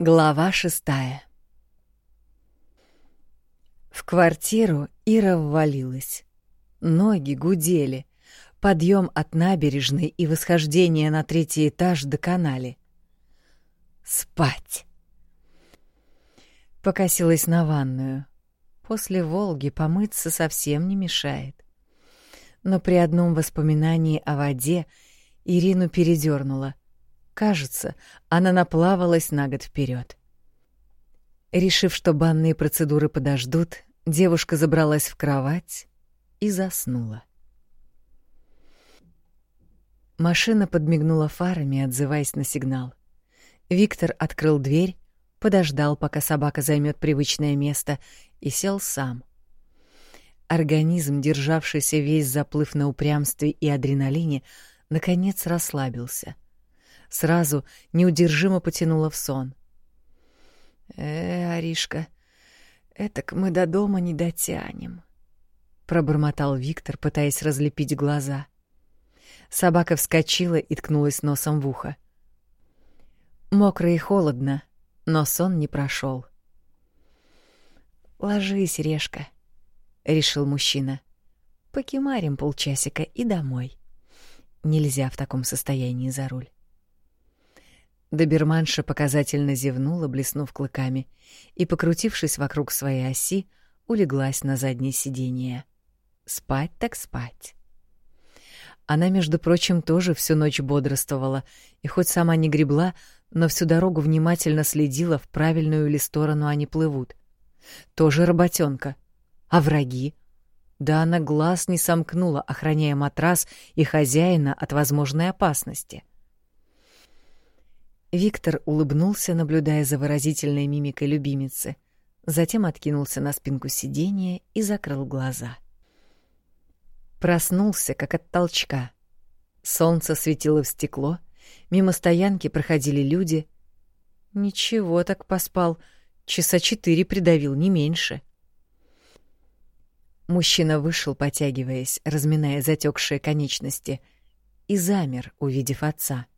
Глава шестая В квартиру Ира ввалилась. Ноги гудели. Подъем от набережной и восхождение на третий этаж до канали. Спать. Покосилась на ванную. После Волги помыться совсем не мешает. Но при одном воспоминании о воде Ирину передернуло — Кажется, она наплавалась на год вперед. Решив, что банные процедуры подождут, девушка забралась в кровать и заснула. Машина подмигнула фарами, отзываясь на сигнал. Виктор открыл дверь, подождал, пока собака займет привычное место, и сел сам. Организм, державшийся весь заплыв на упрямстве и адреналине, наконец расслабился — сразу неудержимо потянула в сон. «Э, Аришка, этак мы до дома не дотянем», — пробормотал Виктор, пытаясь разлепить глаза. Собака вскочила и ткнулась носом в ухо. Мокро и холодно, но сон не прошел. «Ложись, Решка», — решил мужчина. «Покемарим полчасика и домой. Нельзя в таком состоянии за руль». Доберманша показательно зевнула, блеснув клыками, и, покрутившись вокруг своей оси, улеглась на заднее сиденье. Спать так спать. Она, между прочим, тоже всю ночь бодрствовала, и хоть сама не гребла, но всю дорогу внимательно следила, в правильную ли сторону они плывут. Тоже работенка. А враги? Да она глаз не сомкнула, охраняя матрас и хозяина от возможной опасности. — Виктор улыбнулся, наблюдая за выразительной мимикой любимицы, затем откинулся на спинку сиденья и закрыл глаза. Проснулся, как от толчка. Солнце светило в стекло, мимо стоянки проходили люди. Ничего так поспал, часа четыре придавил, не меньше. Мужчина вышел, потягиваясь, разминая затекшие конечности, и замер, увидев отца —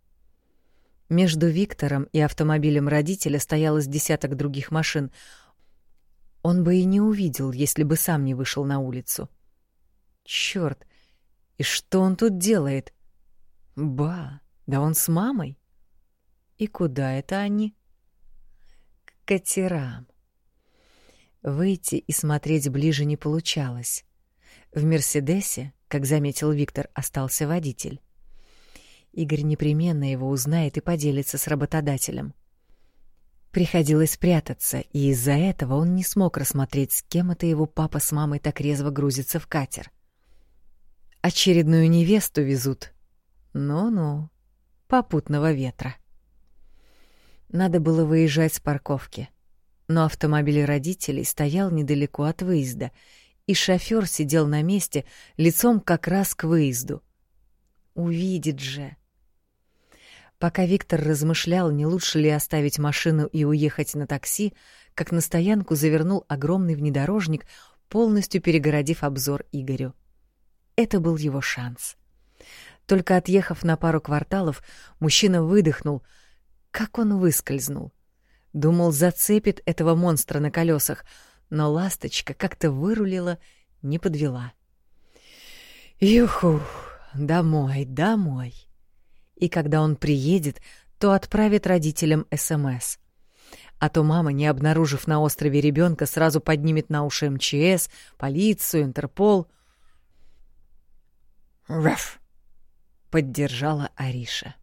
между Виктором и автомобилем родителя стоялось десяток других машин. Он бы и не увидел, если бы сам не вышел на улицу. Чёрт! И что он тут делает? Ба, да он с мамой. И куда это они? К катерам. Выйти и смотреть ближе не получалось. В «Мерседесе», как заметил Виктор, остался водитель. Игорь непременно его узнает и поделится с работодателем. Приходилось прятаться, и из-за этого он не смог рассмотреть, с кем это его папа с мамой так резво грузится в катер. Очередную невесту везут. Ну-ну, попутного ветра. Надо было выезжать с парковки. Но автомобиль родителей стоял недалеко от выезда, и шофёр сидел на месте лицом как раз к выезду. Увидит же. Пока Виктор размышлял, не лучше ли оставить машину и уехать на такси, как на стоянку завернул огромный внедорожник, полностью перегородив обзор Игорю. Это был его шанс. Только отъехав на пару кварталов, мужчина выдохнул. Как он выскользнул. Думал, зацепит этого монстра на колесах, но ласточка как-то вырулила, не подвела. «Юху! Домой, домой!» И когда он приедет, то отправит родителям СМС. А то мама, не обнаружив на острове ребенка, сразу поднимет на уши МЧС, полицию, Интерпол. «Раф!» — поддержала Ариша.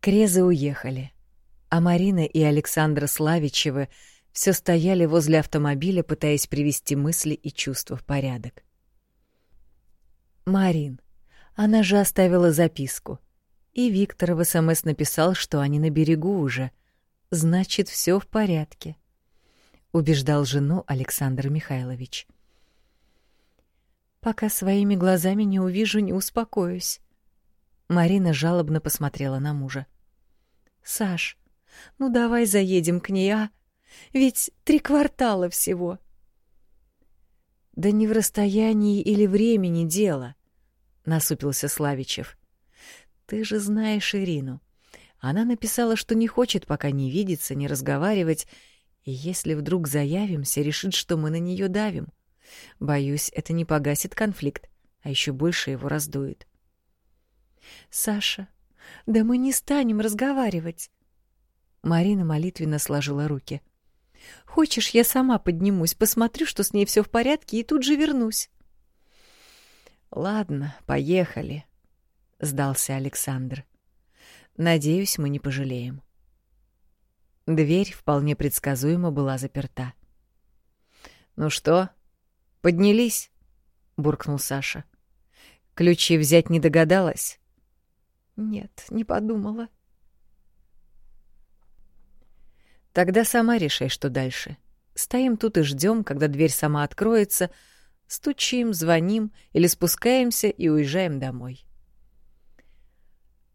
Крезы уехали, а Марина и Александра Славичевы все стояли возле автомобиля, пытаясь привести мысли и чувства в порядок. «Марин, она же оставила записку. И Виктор в СМС написал, что они на берегу уже. Значит, все в порядке. Убеждал жену Александр Михайлович. Пока своими глазами не увижу, не успокоюсь. Марина жалобно посмотрела на мужа. Саш, ну давай заедем к ней, а? Ведь три квартала всего. Да не в расстоянии или времени дело насупился Славичев. Ты же знаешь Ирину. Она написала, что не хочет пока не видеться, не разговаривать, и если вдруг заявимся, решит, что мы на нее давим. Боюсь, это не погасит конфликт, а еще больше его раздует. «Саша, да мы не станем разговаривать!» Марина молитвенно сложила руки. «Хочешь, я сама поднимусь, посмотрю, что с ней все в порядке, и тут же вернусь?» «Ладно, поехали», — сдался Александр. «Надеюсь, мы не пожалеем». Дверь вполне предсказуемо была заперта. «Ну что, поднялись?» — буркнул Саша. «Ключи взять не догадалась?» «Нет, не подумала». «Тогда сама решай, что дальше. Стоим тут и ждем, когда дверь сама откроется, стучим, звоним или спускаемся и уезжаем домой».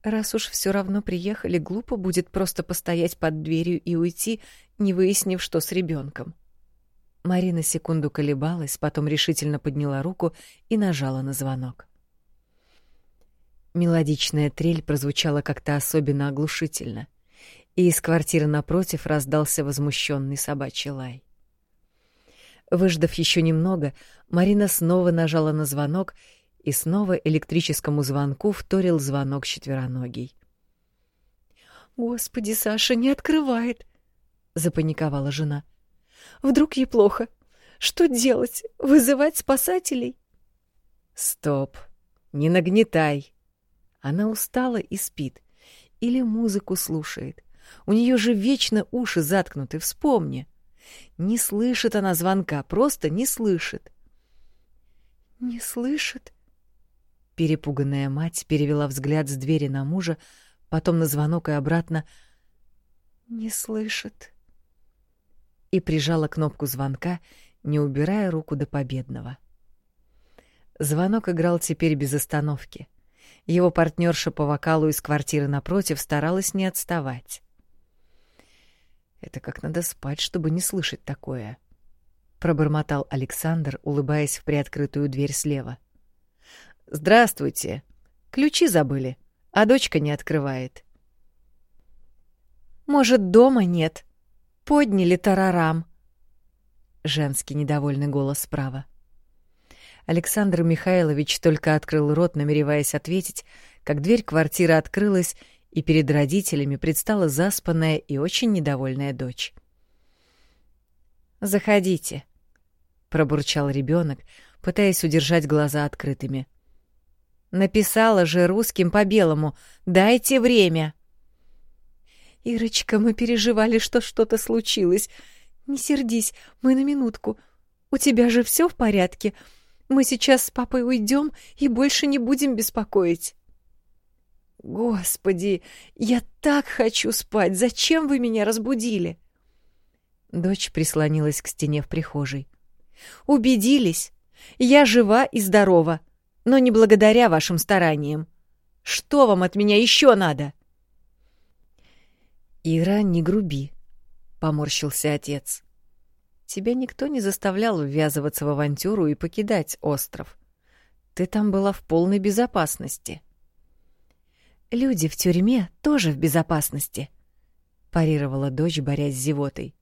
Раз уж все равно приехали, глупо будет просто постоять под дверью и уйти, не выяснив, что с ребенком. Марина секунду колебалась, потом решительно подняла руку и нажала на звонок. Мелодичная трель прозвучала как-то особенно оглушительно, и из квартиры напротив раздался возмущенный собачий лай. Выждав еще немного, Марина снова нажала на звонок и снова электрическому звонку вторил звонок четвероногий. «Господи, Саша не открывает!» — запаниковала жена. «Вдруг ей плохо? Что делать? Вызывать спасателей?» «Стоп! Не нагнетай!» Она устала и спит. Или музыку слушает. У нее же вечно уши заткнуты, вспомни. Не слышит она звонка, просто не слышит. «Не слышит?» Перепуганная мать перевела взгляд с двери на мужа, потом на звонок и обратно. «Не слышит». И прижала кнопку звонка, не убирая руку до победного. Звонок играл теперь без остановки. Его партнерша по вокалу из квартиры напротив старалась не отставать. «Это как надо спать, чтобы не слышать такое», — пробормотал Александр, улыбаясь в приоткрытую дверь слева. «Здравствуйте. Ключи забыли, а дочка не открывает». «Может, дома нет? Подняли тарарам?» Женский недовольный голос справа. Александр Михайлович только открыл рот, намереваясь ответить, как дверь квартиры открылась, и перед родителями предстала заспанная и очень недовольная дочь. «Заходите», — пробурчал ребенок, пытаясь удержать глаза открытыми. Написала же русским по белому «Дайте время». «Ирочка, мы переживали, что что-то случилось. Не сердись, мы на минутку. У тебя же все в порядке. Мы сейчас с папой уйдем и больше не будем беспокоить». «Господи, я так хочу спать! Зачем вы меня разбудили?» Дочь прислонилась к стене в прихожей. «Убедились? Я жива и здорова но не благодаря вашим стараниям. Что вам от меня еще надо?» «Ира, не груби», — поморщился отец. «Тебя никто не заставлял ввязываться в авантюру и покидать остров. Ты там была в полной безопасности». «Люди в тюрьме тоже в безопасности», — парировала дочь, борясь с зевотой.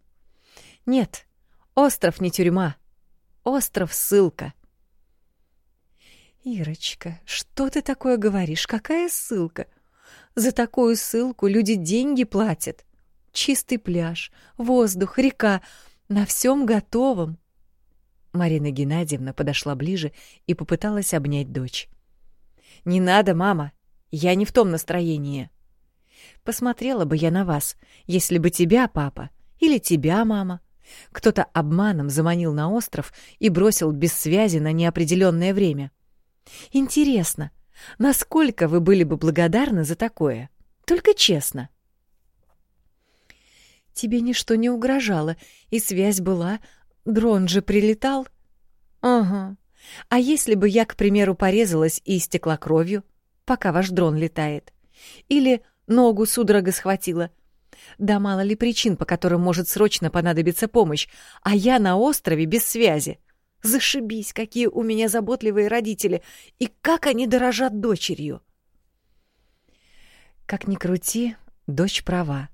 «Нет, остров не тюрьма. Остров — ссылка. «Ирочка, что ты такое говоришь? Какая ссылка? За такую ссылку люди деньги платят. Чистый пляж, воздух, река, на всем готовом». Марина Геннадьевна подошла ближе и попыталась обнять дочь. «Не надо, мама, я не в том настроении. Посмотрела бы я на вас, если бы тебя, папа, или тебя, мама, кто-то обманом заманил на остров и бросил без связи на неопределенное время. Интересно, насколько вы были бы благодарны за такое? Только честно. Тебе ничто не угрожало, и связь была. Дрон же прилетал. Ага. А если бы я, к примеру, порезалась и истекла кровью, пока ваш дрон летает? Или ногу судорога схватила? Да мало ли причин, по которым может срочно понадобиться помощь, а я на острове без связи. Зашибись, какие у меня заботливые родители, и как они дорожат дочерью. Как ни крути, Дочь права.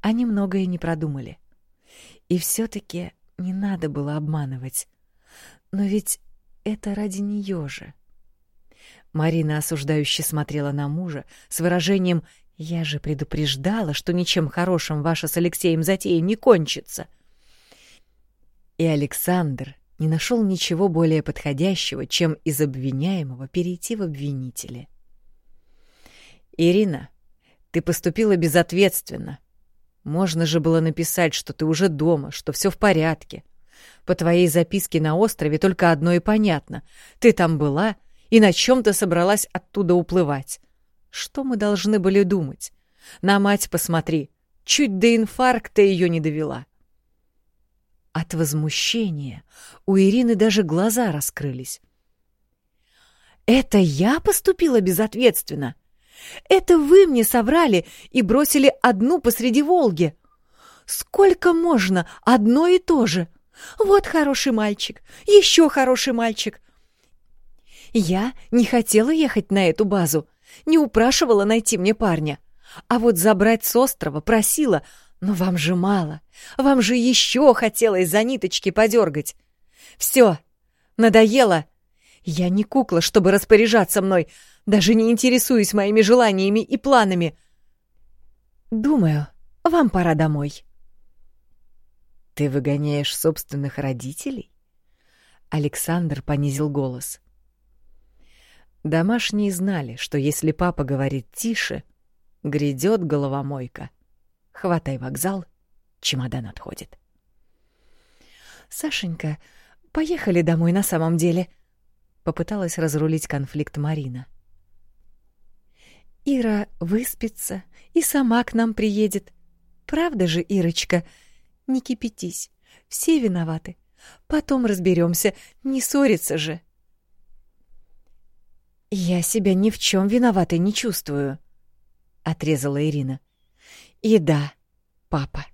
Они многое не продумали. И все таки не надо было обманывать. Но ведь это ради нее же. Марина осуждающе смотрела на мужа с выражением «Я же предупреждала, что ничем хорошим ваша с Алексеем затея не кончится». И Александр не нашел ничего более подходящего, чем из обвиняемого перейти в обвинителя. «Ирина, ты поступила безответственно. Можно же было написать, что ты уже дома, что все в порядке. По твоей записке на острове только одно и понятно. Ты там была и на чем-то собралась оттуда уплывать. Что мы должны были думать? На мать посмотри, чуть до инфаркта ее не довела. От возмущения у Ирины даже глаза раскрылись. «Это я поступила безответственно? Это вы мне соврали и бросили одну посреди Волги? Сколько можно одно и то же? Вот хороший мальчик, еще хороший мальчик. Я не хотела ехать на эту базу, не упрашивала найти мне парня. А вот забрать с острова просила, но вам же мало. Вам же еще хотелось за ниточки подергать. Все, надоело. Я не кукла, чтобы распоряжаться мной, даже не интересуюсь моими желаниями и планами. Думаю, вам пора домой. Ты выгоняешь собственных родителей? Александр понизил голос. Домашние знали, что если папа говорит тише, грядет головомойка. Хватай вокзал, чемодан отходит. «Сашенька, поехали домой на самом деле», — попыталась разрулить конфликт Марина. «Ира выспится и сама к нам приедет. Правда же, Ирочка? Не кипятись, все виноваты. Потом разберемся, не ссориться же». «Я себя ни в чем виноватой не чувствую», — отрезала Ирина. «И да, папа,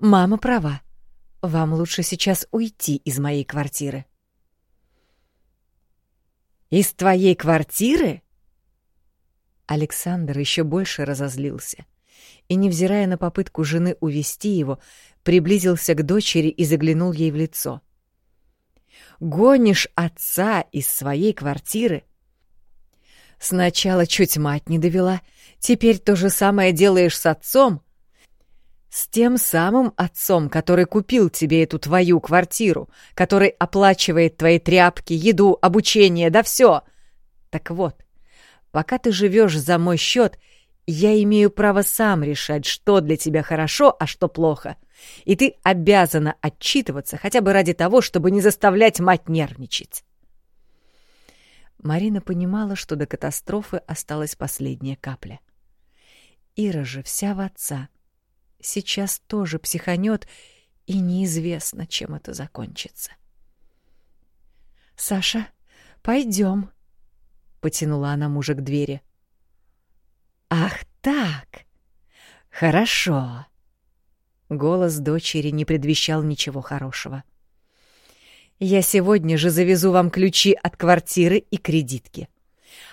мама права. Вам лучше сейчас уйти из моей квартиры». «Из твоей квартиры?» Александр еще больше разозлился и, невзирая на попытку жены увести его, приблизился к дочери и заглянул ей в лицо. «Гонишь отца из своей квартиры?» Сначала чуть мать не довела, теперь то же самое делаешь с отцом. С тем самым отцом, который купил тебе эту твою квартиру, который оплачивает твои тряпки, еду, обучение, да все. Так вот, пока ты живешь за мой счет, я имею право сам решать, что для тебя хорошо, а что плохо. И ты обязана отчитываться хотя бы ради того, чтобы не заставлять мать нервничать. Марина понимала, что до катастрофы осталась последняя капля. Ира же вся в отца. Сейчас тоже психанет, и неизвестно, чем это закончится. «Саша, пойдем», — потянула она мужа к двери. «Ах так! Хорошо!» Голос дочери не предвещал ничего хорошего. Я сегодня же завезу вам ключи от квартиры и кредитки.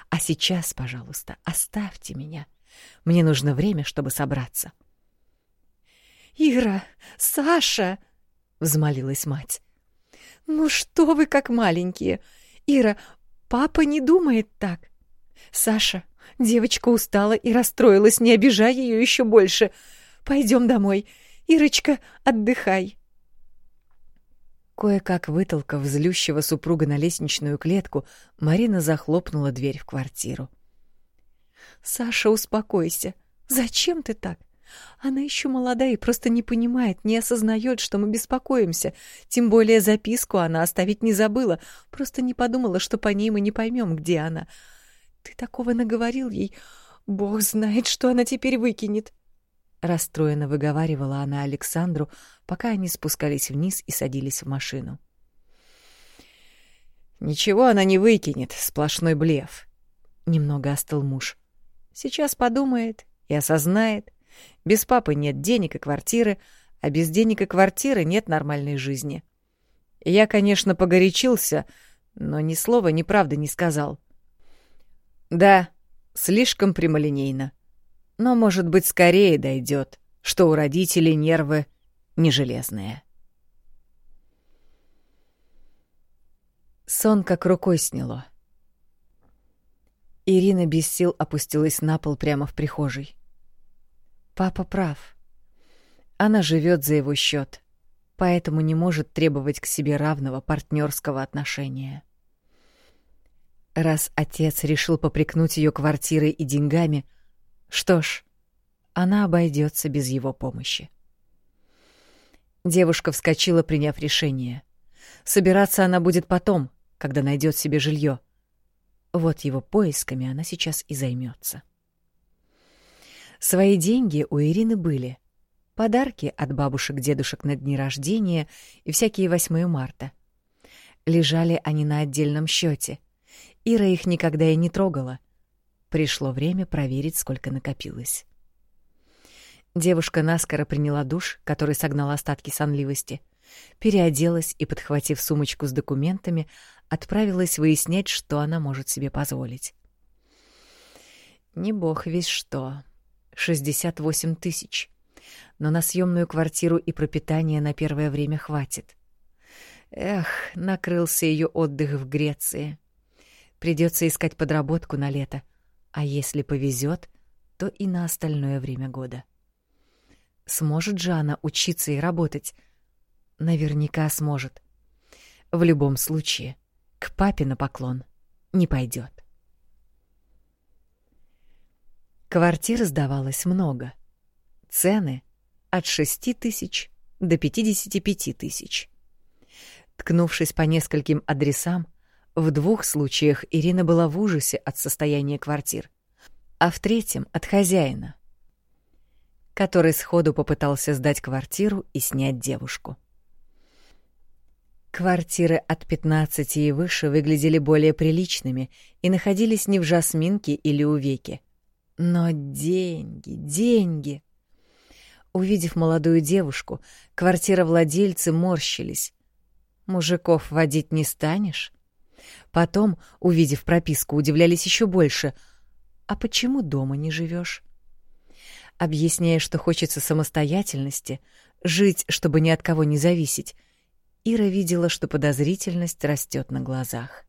А сейчас, пожалуйста, оставьте меня. Мне нужно время, чтобы собраться. Ира, Саша, взмолилась мать. Ну что вы как маленькие? Ира, папа не думает так. Саша, девочка устала и расстроилась, не обижай ее еще больше. Пойдем домой. Ирочка, отдыхай. Кое-как вытолкав злющего супруга на лестничную клетку, Марина захлопнула дверь в квартиру. «Саша, успокойся. Зачем ты так? Она еще молодая и просто не понимает, не осознает, что мы беспокоимся. Тем более записку она оставить не забыла, просто не подумала, что по ней мы не поймем, где она. Ты такого наговорил ей. Бог знает, что она теперь выкинет. Расстроенно выговаривала она Александру, пока они спускались вниз и садились в машину. «Ничего она не выкинет, сплошной блеф», — немного остыл муж. «Сейчас подумает и осознает. Без папы нет денег и квартиры, а без денег и квартиры нет нормальной жизни. Я, конечно, погорячился, но ни слова неправды не сказал. Да, слишком прямолинейно. Но, может быть, скорее дойдет, что у родителей нервы не железные. Сон как рукой сняло. Ирина без сил опустилась на пол прямо в прихожей. Папа прав. Она живет за его счет, поэтому не может требовать к себе равного партнерского отношения. Раз отец решил попрекнуть ее квартирой и деньгами, что ж, она обойдется без его помощи. Девушка вскочила, приняв решение. Собираться она будет потом, когда найдет себе жилье. Вот его поисками она сейчас и займется. Свои деньги у Ирины были. Подарки от бабушек-дедушек на дни рождения и всякие 8 марта. Лежали они на отдельном счете. Ира их никогда и не трогала. Пришло время проверить, сколько накопилось. Девушка наскоро приняла душ, который согнал остатки сонливости, переоделась и, подхватив сумочку с документами, отправилась выяснять, что она может себе позволить. Не бог весь что. 68 тысяч. Но на съемную квартиру и пропитание на первое время хватит. Эх, накрылся ее отдых в Греции. Придется искать подработку на лето, а если повезет, то и на остальное время года. Сможет же она учиться и работать? Наверняка сможет. В любом случае, к папе на поклон не пойдет. Квартир сдавалось много. Цены от 6 тысяч до 55 тысяч. Ткнувшись по нескольким адресам, в двух случаях Ирина была в ужасе от состояния квартир, а в третьем — от хозяина, который сходу попытался сдать квартиру и снять девушку. Квартиры от 15 и выше выглядели более приличными и находились не в Жасминке или у Веки. Но деньги, деньги! Увидев молодую девушку, квартировладельцы морщились. Мужиков водить не станешь? Потом, увидев прописку, удивлялись еще больше. А почему дома не живешь? Объясняя, что хочется самостоятельности, жить, чтобы ни от кого не зависеть, Ира видела, что подозрительность растет на глазах.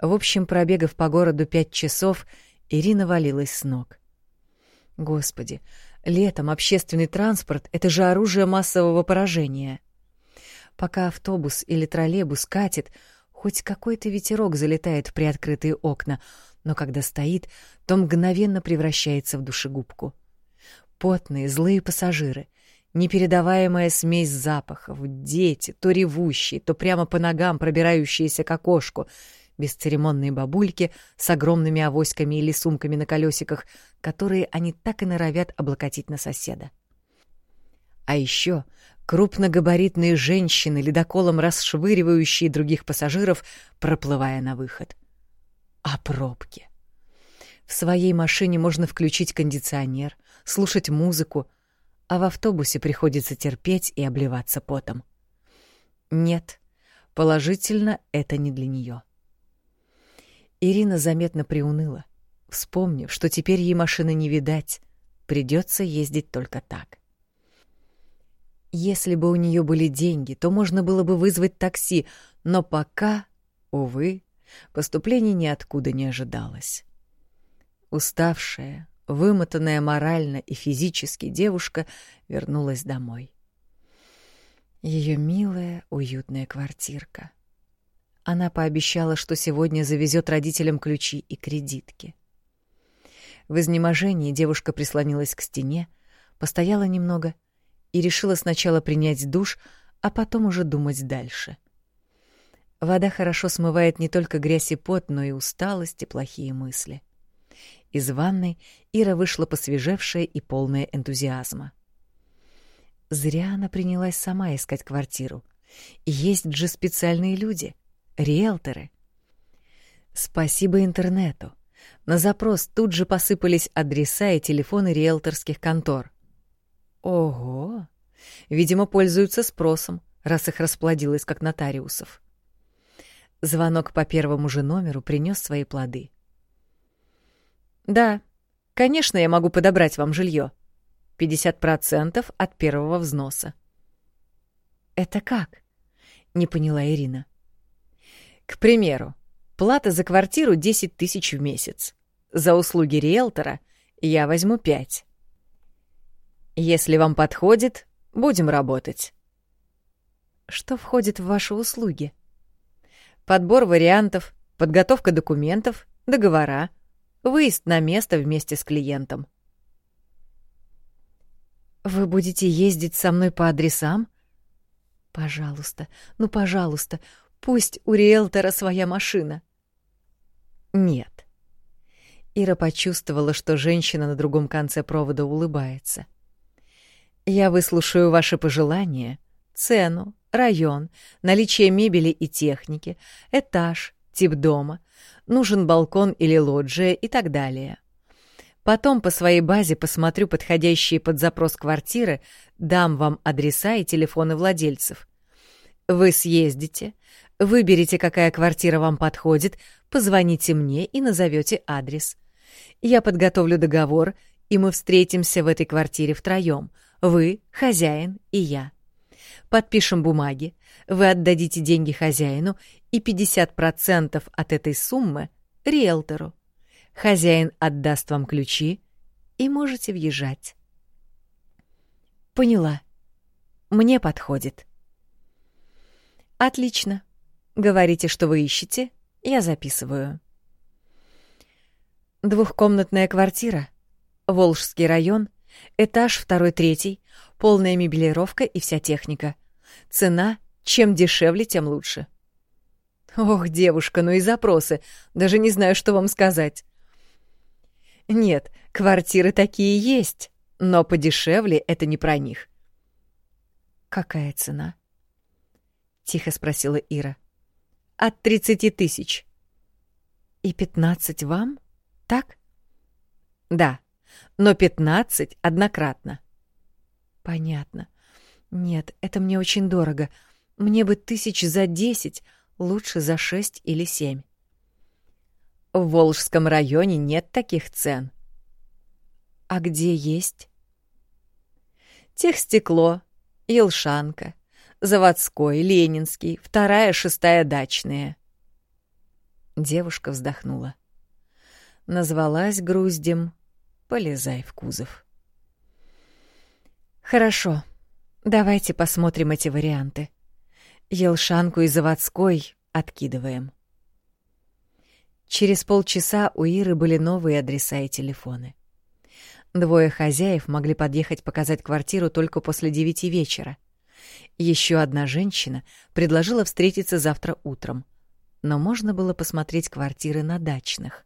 В общем, пробегав по городу пять часов, Ирина валилась с ног. Господи, летом общественный транспорт — это же оружие массового поражения. Пока автобус или троллейбус катит, Хоть какой-то ветерок залетает в приоткрытые окна, но когда стоит, то мгновенно превращается в душегубку. Потные, злые пассажиры, непередаваемая смесь запахов, дети, то ревущие, то прямо по ногам пробирающиеся к окошку, бесцеремонные бабульки с огромными авоськами или сумками на колесиках, которые они так и норовят облокотить на соседа. А еще крупногабаритные женщины, ледоколом расшвыривающие других пассажиров, проплывая на выход. А пробки? В своей машине можно включить кондиционер, слушать музыку, а в автобусе приходится терпеть и обливаться потом. Нет, положительно это не для нее. Ирина заметно приуныла, вспомнив, что теперь ей машины не видать, придется ездить только так. Если бы у нее были деньги, то можно было бы вызвать такси, но пока, увы, поступление ниоткуда не ожидалось. Уставшая, вымотанная морально и физически девушка вернулась домой. Ее милая, уютная квартирка. Она пообещала, что сегодня завезет родителям ключи и кредитки. В изнеможении девушка прислонилась к стене, постояла немного — и решила сначала принять душ, а потом уже думать дальше. Вода хорошо смывает не только грязь и пот, но и усталость и плохие мысли. Из ванной Ира вышла посвежевшая и полная энтузиазма. Зря она принялась сама искать квартиру. Есть же специальные люди — риэлторы. Спасибо интернету. На запрос тут же посыпались адреса и телефоны риэлторских контор. Ого! Видимо, пользуются спросом, раз их расплодилось как нотариусов. Звонок по первому же номеру принес свои плоды. Да, Конечно, я могу подобрать вам жилье. 50% от первого взноса. Это как? Не поняла Ирина. К примеру, плата за квартиру 10 тысяч в месяц. За услуги риэлтора я возьму 5. Если вам подходит, будем работать. Что входит в ваши услуги? Подбор вариантов, подготовка документов, договора, выезд на место вместе с клиентом. Вы будете ездить со мной по адресам? Пожалуйста, ну, пожалуйста, пусть у риэлтора своя машина. Нет. Ира почувствовала, что женщина на другом конце провода улыбается. Я выслушаю ваши пожелания, цену, район, наличие мебели и техники, этаж, тип дома, нужен балкон или лоджия и так далее. Потом по своей базе посмотрю подходящие под запрос квартиры, дам вам адреса и телефоны владельцев. Вы съездите, выберете, какая квартира вам подходит, позвоните мне и назовете адрес. Я подготовлю договор, и мы встретимся в этой квартире втроем. Вы, хозяин и я. Подпишем бумаги, вы отдадите деньги хозяину и 50% от этой суммы — риэлтору. Хозяин отдаст вам ключи, и можете въезжать. Поняла. Мне подходит. Отлично. Говорите, что вы ищете, я записываю. Двухкомнатная квартира, Волжский район, этаж второй-третий, полная мебелировка и вся техника. Цена — чем дешевле, тем лучше. Ох, девушка, ну и запросы, даже не знаю, что вам сказать. Нет, квартиры такие есть, но подешевле это не про них. Какая цена? Тихо спросила Ира. От тридцати тысяч. И пятнадцать вам? Так? Да, но пятнадцать однократно. Понятно. Нет, это мне очень дорого. Мне бы тысяч за десять, лучше за шесть или семь. В Волжском районе нет таких цен. А где есть? Техстекло, Елшанка, Заводской, Ленинский, вторая, шестая дачные. Девушка вздохнула. Назвалась груздем «Полезай в кузов». Хорошо, давайте посмотрим эти варианты. Елшанку и Заводской откидываем. Через полчаса у Иры были новые адреса и телефоны. Двое хозяев могли подъехать показать квартиру только после девяти вечера. Еще одна женщина предложила встретиться завтра утром, но можно было посмотреть квартиры на дачных.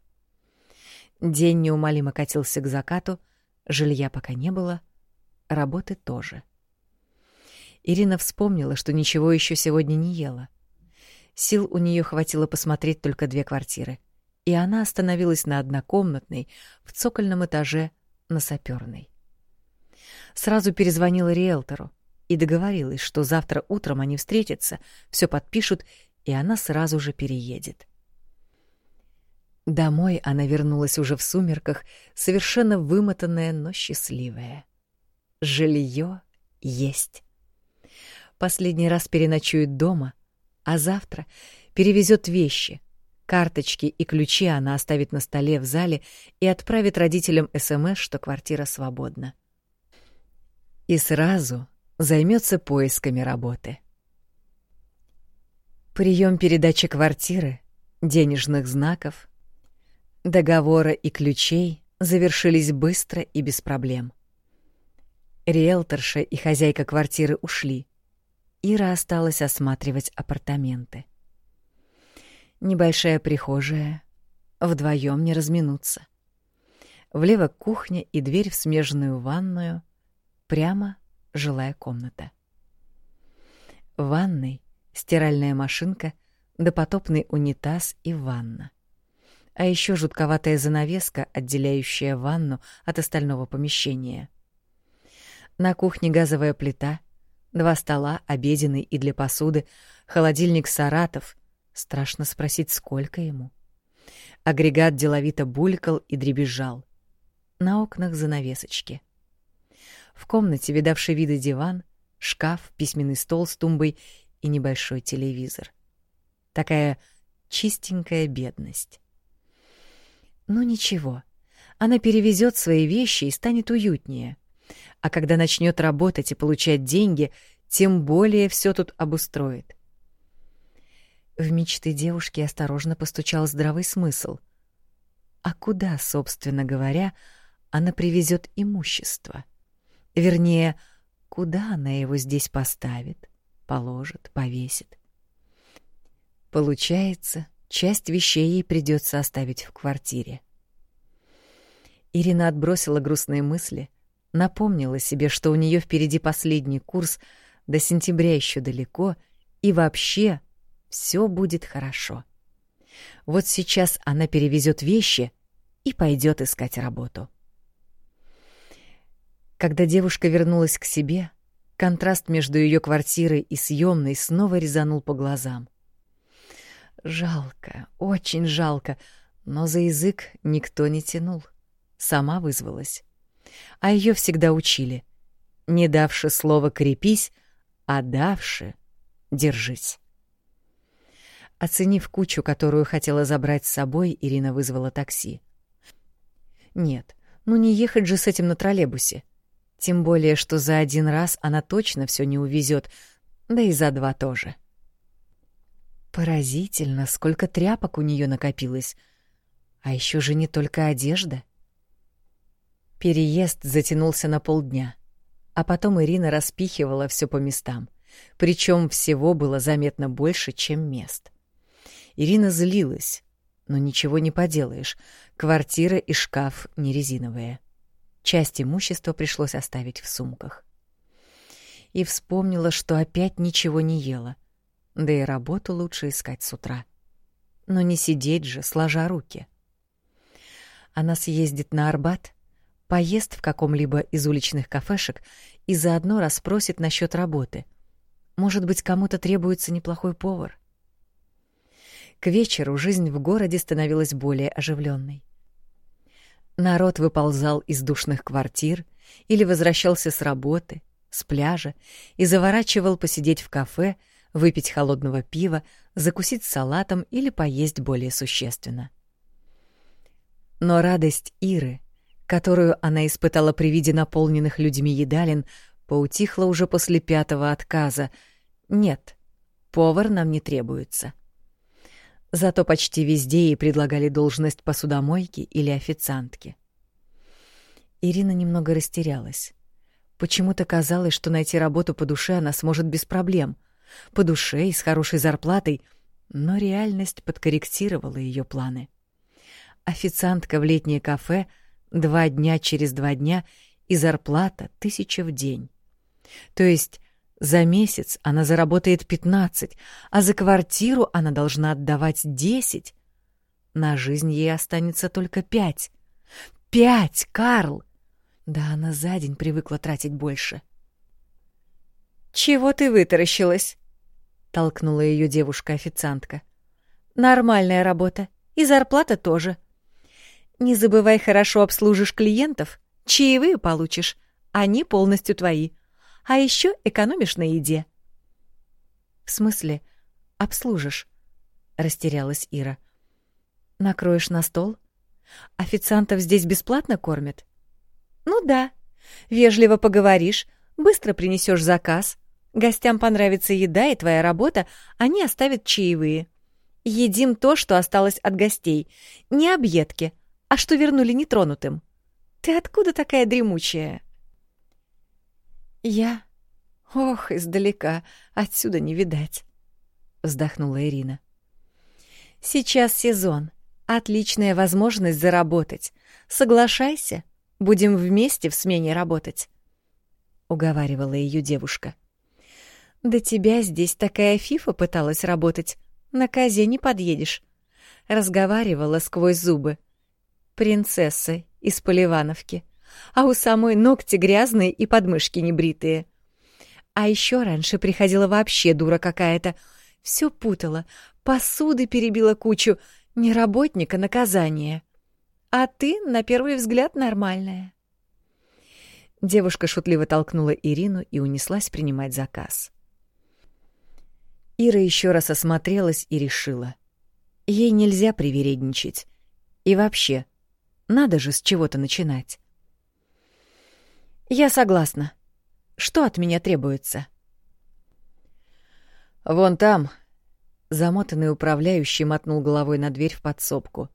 День неумолимо катился к закату, жилья пока не было, работы тоже. Ирина вспомнила, что ничего еще сегодня не ела. Сил у нее хватило посмотреть только две квартиры и она остановилась на однокомнатной в цокольном этаже на саперной. Сразу перезвонила риэлтору и договорилась, что завтра утром они встретятся, все подпишут, и она сразу же переедет. Домой она вернулась уже в сумерках, совершенно вымотанная, но счастливая. Жилье есть. Последний раз переночует дома, а завтра перевезет вещи, Карточки и ключи она оставит на столе в зале и отправит родителям СМС, что квартира свободна. И сразу займется поисками работы. Прием передачи квартиры, денежных знаков, договора и ключей завершились быстро и без проблем. Риэлторша и хозяйка квартиры ушли. Ира осталась осматривать апартаменты. Небольшая прихожая. Вдвоем не разминуться. Влево кухня и дверь в смежную ванную. Прямо жилая комната. В ванной стиральная машинка, допотопный унитаз и ванна. А еще жутковатая занавеска, отделяющая ванну от остального помещения. На кухне газовая плита, два стола, обеденный и для посуды, холодильник «Саратов», Страшно спросить, сколько ему. Агрегат деловито булькал и дребезжал. на окнах занавесочки. В комнате видавший виды диван, шкаф, письменный стол с тумбой и небольшой телевизор. Такая чистенькая бедность. Ну ничего, она перевезет свои вещи и станет уютнее. А когда начнет работать и получать деньги, тем более все тут обустроит. В мечты девушки осторожно постучал здравый смысл. А куда, собственно говоря, она привезет имущество? Вернее, куда она его здесь поставит, положит, повесит? Получается, часть вещей ей придется оставить в квартире. Ирина отбросила грустные мысли, напомнила себе, что у нее впереди последний курс, до сентября еще далеко, и вообще все будет хорошо. Вот сейчас она перевезет вещи и пойдет искать работу. Когда девушка вернулась к себе, контраст между ее квартирой и съемной снова резанул по глазам. Жалко, очень жалко, но за язык никто не тянул. Сама вызвалась. А ее всегда учили. Не давши слова «крепись», а давши «держись». Оценив кучу, которую хотела забрать с собой, Ирина вызвала такси. Нет, ну не ехать же с этим на троллейбусе. Тем более, что за один раз она точно все не увезет, да и за два тоже. Поразительно, сколько тряпок у нее накопилось. А еще же не только одежда. Переезд затянулся на полдня, а потом Ирина распихивала все по местам, причем всего было заметно больше, чем мест. Ирина злилась, но ничего не поделаешь. Квартира и шкаф не резиновые. Часть имущества пришлось оставить в сумках. И вспомнила, что опять ничего не ела. Да и работу лучше искать с утра. Но не сидеть же, сложа руки. Она съездит на Арбат, поест в каком-либо из уличных кафешек и заодно расспросит насчет работы. Может быть, кому-то требуется неплохой повар. К вечеру жизнь в городе становилась более оживленной. Народ выползал из душных квартир или возвращался с работы, с пляжа и заворачивал посидеть в кафе, выпить холодного пива, закусить салатом или поесть более существенно. Но радость Иры, которую она испытала при виде наполненных людьми едалин, поутихла уже после пятого отказа. Нет, повар нам не требуется. — Зато почти везде ей предлагали должность посудомойки или официантки. Ирина немного растерялась. Почему-то казалось, что найти работу по душе она сможет без проблем. По душе и с хорошей зарплатой, но реальность подкорректировала ее планы. Официантка в летнее кафе два дня через два дня и зарплата тысяча в день. То есть за месяц она заработает 15, а за квартиру она должна отдавать 10. На жизнь ей останется только 5. Пять, Карл! Да она за день привыкла тратить больше. «Чего ты вытаращилась?» — толкнула ее девушка-официантка. «Нормальная работа. И зарплата тоже. Не забывай, хорошо обслужишь клиентов, чаевые получишь. Они полностью твои а еще экономишь на еде. В смысле, обслужишь? растерялась Ира. Накроешь на стол? Официантов здесь бесплатно кормят? Ну да. Вежливо поговоришь, быстро принесешь заказ. Гостям понравится еда и твоя работа, они оставят чаевые. Едим то, что осталось от гостей. Не объедки, а что вернули нетронутым. Ты откуда такая дремучая? «Я? Ох, издалека, отсюда не видать», — вздохнула Ирина. «Сейчас сезон. Отличная возможность заработать. Соглашайся, будем вместе в смене работать», — уговаривала ее девушка. «До тебя здесь такая фифа пыталась работать. На козе не подъедешь». Разговаривала сквозь зубы. «Принцесса из Поливановки» а у самой ногти грязные и подмышки небритые. А еще раньше приходила вообще дура какая-то. Все путала, посуды перебила кучу, не работника наказание. А ты, на первый взгляд, нормальная. Девушка шутливо толкнула Ирину и унеслась принимать заказ. Ира еще раз осмотрелась и решила. Ей нельзя привередничать. И вообще, надо же с чего-то начинать. «Я согласна. Что от меня требуется?» «Вон там», — замотанный управляющий мотнул головой на дверь в подсобку.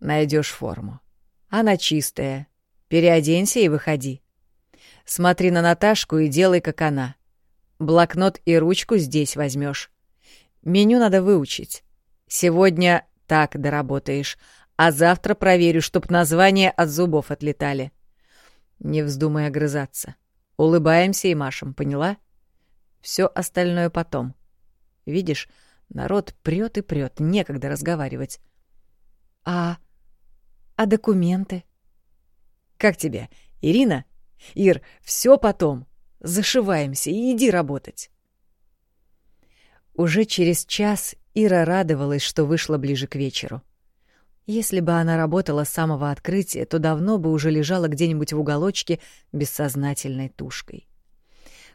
Найдешь форму. Она чистая. Переоденься и выходи. Смотри на Наташку и делай, как она. Блокнот и ручку здесь возьмешь. Меню надо выучить. Сегодня так доработаешь, а завтра проверю, чтоб названия от зубов отлетали. Не вздумай огрызаться. Улыбаемся и машем, поняла? Все остальное потом. Видишь, народ прет и прет, некогда разговаривать. А а документы? Как тебе, Ирина? Ир, все потом. Зашиваемся и иди работать. Уже через час Ира радовалась, что вышла ближе к вечеру. Если бы она работала с самого открытия, то давно бы уже лежала где-нибудь в уголочке бессознательной тушкой.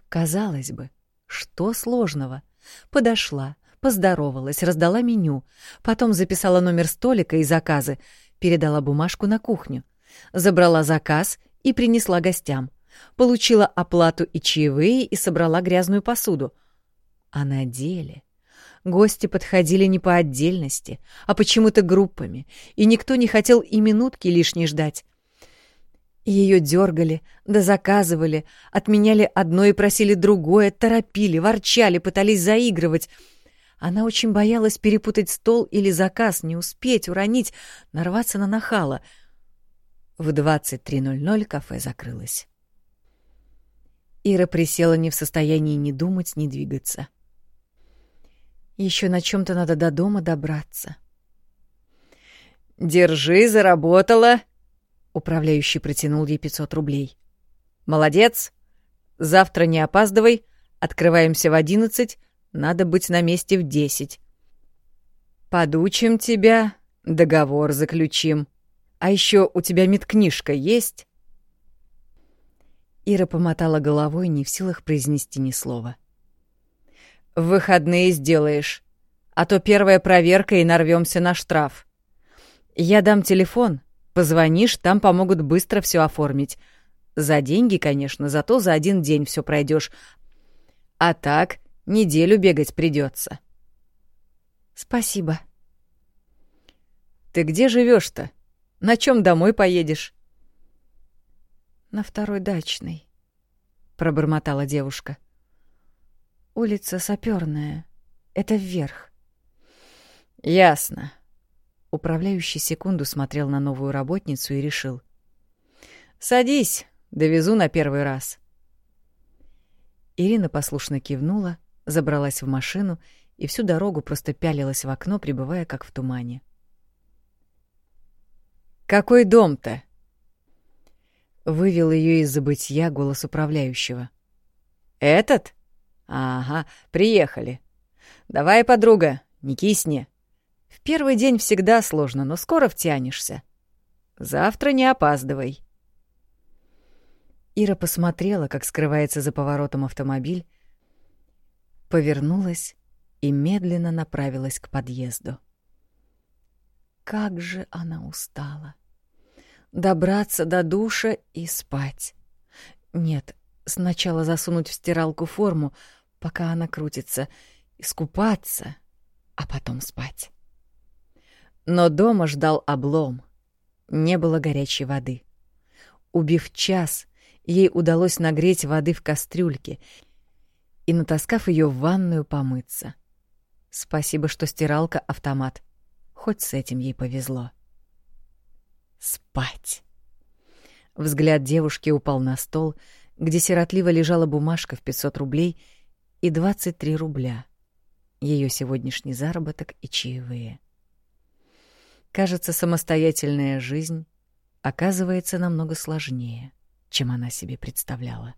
Казалось бы, что сложного? Подошла, поздоровалась, раздала меню, потом записала номер столика и заказы, передала бумажку на кухню, забрала заказ и принесла гостям, получила оплату и чаевые и собрала грязную посуду. А на деле гости подходили не по отдельности, а почему-то группами, и никто не хотел и минутки лишней ждать. Ее дергали, да заказывали, отменяли одно и просили другое, торопили, ворчали, пытались заигрывать — она очень боялась перепутать стол или заказ, не успеть, уронить, нарваться на нахала. В 23.00 кафе закрылось. Ира присела не в состоянии ни думать, ни двигаться. Еще на чем-то надо до дома добраться. «Держи, заработала!» Управляющий протянул ей 500 рублей. «Молодец! Завтра не опаздывай, открываемся в одиннадцать, надо быть на месте в десять. Подучим тебя, договор заключим. А еще у тебя медкнижка есть?» Ира помотала головой, не в силах произнести ни слова. «В выходные сделаешь, а то первая проверка и нарвемся на штраф. Я дам телефон, позвонишь, там помогут быстро все оформить. За деньги, конечно, зато за один день все пройдешь. А так Неделю бегать придется. Спасибо. Ты где живешь-то? На чем домой поедешь? На второй дачной, пробормотала девушка. Улица Саперная. Это вверх. Ясно. Управляющий секунду смотрел на новую работницу и решил. «Садись, довезу на первый раз». Ирина послушно кивнула, забралась в машину и всю дорогу просто пялилась в окно, пребывая как в тумане. «Какой дом-то?» Вывел ее из забытья голос управляющего. «Этот? Ага, приехали. Давай, подруга, не кисни. В первый день всегда сложно, но скоро втянешься. Завтра не опаздывай». Ира посмотрела, как скрывается за поворотом автомобиль, повернулась и медленно направилась к подъезду. Как же она устала! Добраться до душа и спать. Нет, сначала засунуть в стиралку форму, пока она крутится, искупаться, а потом спать. Но дома ждал облом. Не было горячей воды. Убив час, ей удалось нагреть воды в кастрюльке — и, натаскав ее в ванную, помыться. Спасибо, что стиралка — автомат. Хоть с этим ей повезло. Спать. Взгляд девушки упал на стол, где сиротливо лежала бумажка в 500 рублей и 23 рубля. Ее сегодняшний заработок и чаевые. Кажется, самостоятельная жизнь оказывается намного сложнее, чем она себе представляла.